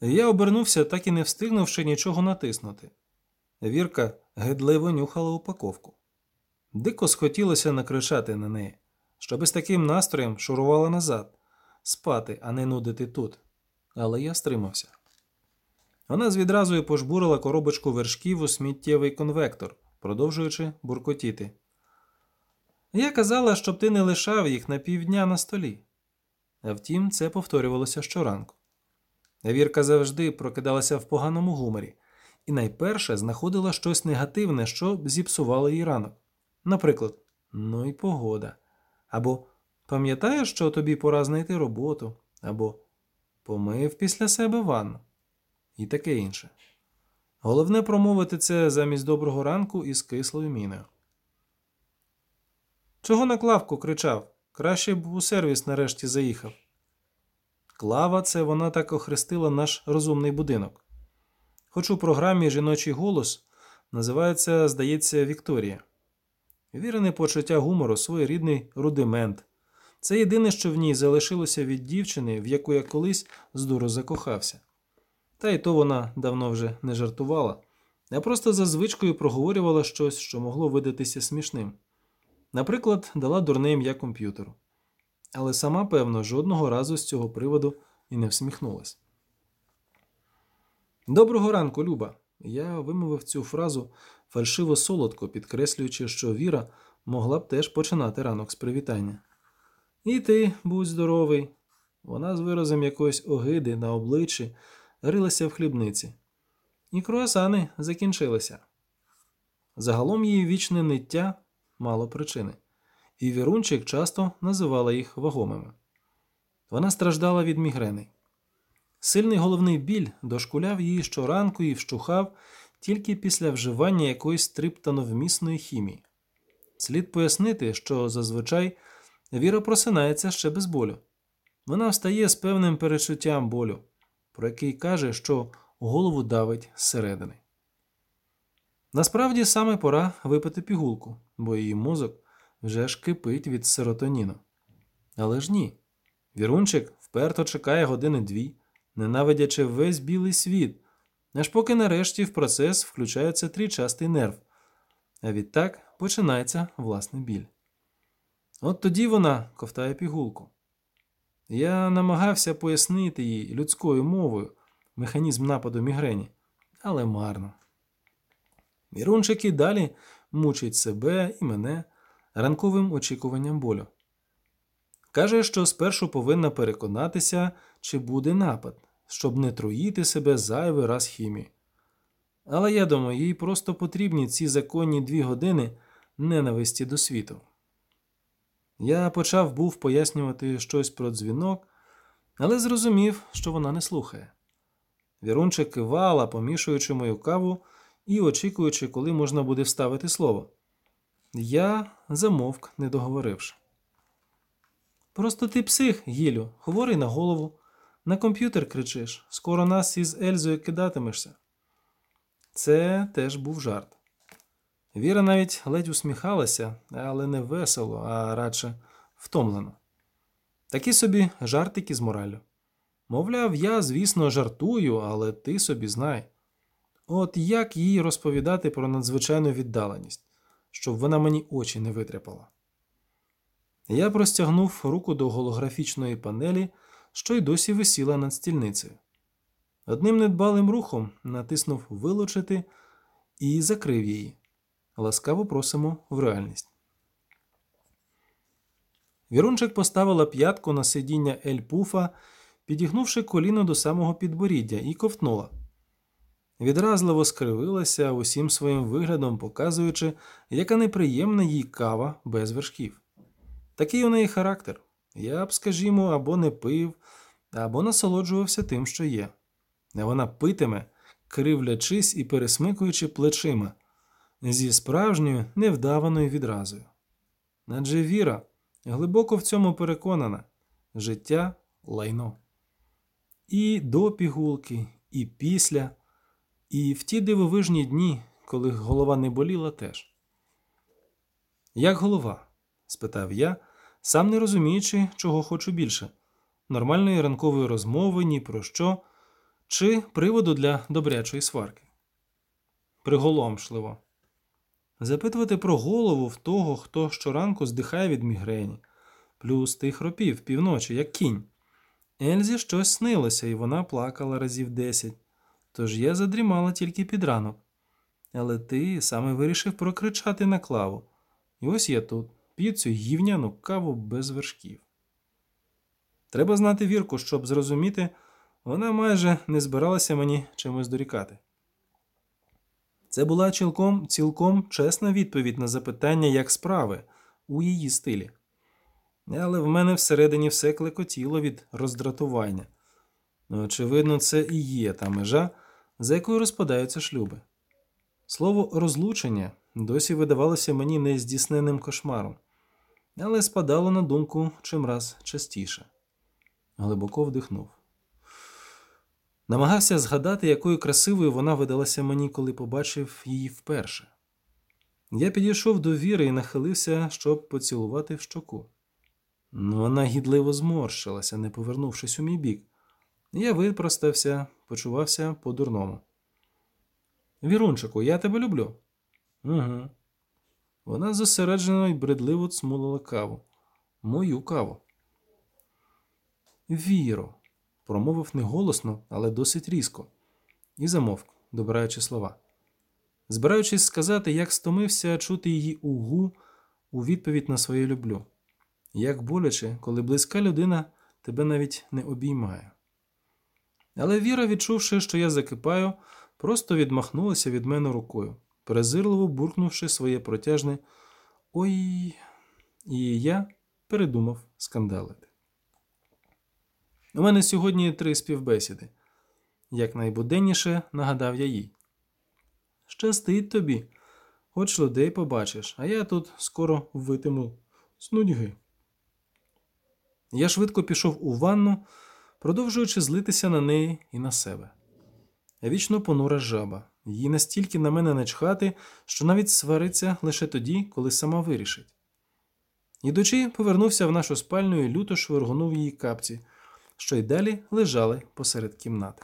Я обернувся, так і не встигнувши нічого натиснути. Вірка гидливо нюхала упаковку. Дико схотілося накричати на неї, щоби з таким настроєм шурувала назад, спати, а не нудити тут. Але я стримався. Вона з відразу пожбурила коробочку вершків у сміттєвий конвектор, продовжуючи буркотіти. Я казала, щоб ти не лишав їх на півдня на столі. А втім, це повторювалося щоранку. Вірка завжди прокидалася в поганому гуморі і найперше знаходила щось негативне, що зіпсувало їй ранок. Наприклад, ну і погода. Або пам'ятаєш, що тобі пора знайти роботу, або помив після себе ванну і таке інше. Головне промовити це замість доброго ранку із кислою міною. Чого на клавку кричав? Краще б у сервіс нарешті заїхав. Клава це вона так охрестила наш розумний будинок. Хоч у програмі Жіночий голос називається, здається, Вікторія. Вірене почуття гумору своєрідний рудимент. Це єдине, що в ній залишилося від дівчини, в яку я колись здуру закохався. Та й то вона давно вже не жартувала, а просто за звичкою проговорювала щось, що могло видатися смішним. Наприклад, дала дурне ім'я комп'ютеру. Але сама, певно, жодного разу з цього приводу і не всміхнулась. Доброго ранку, Люба. Я вимовив цю фразу фальшиво солодко, підкреслюючи, що Віра могла б теж починати ранок з привітання. І ти, будь здоровий. Вона з виразом якоїсь огиди на обличчі рилася в хлібниці. І круасани закінчилися. Загалом її вічне ниття мало причини, і Вірунчик часто називала їх вагомими. Вона страждала від мігрени. Сильний головний біль дошкуляв її щоранку і вщухав тільки після вживання якоїсь триптановмісної хімії. Слід пояснити, що зазвичай Віра просинається ще без болю. Вона встає з певним перечуттям болю, про який каже, що голову давить зсередини. Насправді саме пора випити пігулку, бо її мозок вже ж кипить від серотоніну. Але ж ні. Вірунчик вперто чекає години дві, ненавидячи весь білий світ, аж поки нарешті в процес включається трічастий нерв, а відтак починається власний біль. От тоді вона ковтає пігулку. Я намагався пояснити їй людською мовою механізм нападу мігрені, але марно. Вірунчик і далі мучить себе і мене ранковим очікуванням болю. Каже, що спершу повинна переконатися, чи буде напад, щоб не труїти себе зайвий раз хімії. Але я думаю, їй просто потрібні ці законні дві години ненависті до світу. Я почав був пояснювати щось про дзвінок, але зрозумів, що вона не слухає. Вірунчик кивала, помішуючи мою каву і очікуючи, коли можна буде вставити слово. Я замовк, не договоривши. Просто ти псих, Гілю, хворий на голову, на комп'ютер кричиш, скоро нас із Ельзою кидатимешся. Це теж був жарт. Віра навіть ледь усміхалася, але не весело, а радше втомлено. Такі собі жартики з моралю. Мовляв, я, звісно, жартую, але ти собі знай. От як їй розповідати про надзвичайну віддаленість, щоб вона мені очі не витряпала. Я простягнув руку до голографічної панелі, що й досі висіла над стільницею. Одним недбалим рухом натиснув Вилучити і закрив її. Ласкаво просимо в реальність. Вірунчик поставила п'ятку на сидіння Ель-Пуфа, підігнувши коліно до самого підборіддя, і ковтнула. Відразливо скривилася усім своїм виглядом, показуючи, яка неприємна їй кава без вершків. Такий у неї характер. Я б, скажімо, або не пив, або насолоджувався тим, що є. А вона питиме, кривлячись і пересмикуючи плечима зі справжньою невдаваною відразою. Адже Віра глибоко в цьому переконана життя лайно. І до пігулки, і після, і в ті дивовижні дні, коли голова не боліла теж. Як голова? спитав я, сам не розуміючи, чого хочу більше нормальної ранкової розмови ні про що, чи приводу для добрячої сварки. Приголомшливо. Запитувати про голову в того, хто щоранку здихає від мігрені, плюс тих хропів півночі, як кінь. Ельзі щось снилося, і вона плакала разів десять, тож я задрімала тільки під ранок. Але ти саме вирішив прокричати на клаву. І ось я тут, п'ю цю гівняну каву без вершків. Треба знати вірку, щоб зрозуміти, вона майже не збиралася мені чимось дорікати. Це була цілком, цілком чесна відповідь на запитання, як справи, у її стилі. Але в мене всередині все клекотіло від роздратування. Ну, очевидно, це і є та межа, за якою розпадаються шлюби. Слово розлучення досі видавалося мені нездійсненним кошмаром, але спадало на думку чимраз частіше. Глибоко вдихнув. Намагався згадати, якою красивою вона видалася мені, коли побачив її вперше. Я підійшов до віри і нахилився, щоб поцілувати в щоку. Вона гідливо зморщилася, не повернувшись у мій бік. Я випростався, почувався по-дурному. Вірунчику, я тебе люблю. Угу. Вона зосереджено й бредливо цмулила каву. Мою каву. Віро, промовив не голосно, але досить різко, і замовк, добираючи слова. Збираючись сказати, як стомився чути її угу у відповідь на своє люблю. Як боляче, коли близька людина тебе навіть не обіймає. Але Віра, відчувши, що я закипаю, просто відмахнулася від мене рукою, презирливо буркнувши своє протяжне Ой. І я передумав скандалити. У мене сьогодні три співбесіди. Як найбуденніше нагадав я їй. Щастить тобі, хоч людей побачиш, а я тут скоро витиму з нудьги. Я швидко пішов у ванну, продовжуючи злитися на неї і на себе. Вічно понура жаба, їй настільки на мене начхати, що навіть свариться лише тоді, коли сама вирішить. Ідучи, повернувся в нашу спальню і люто швиргонув її капці, що й далі лежали посеред кімнати.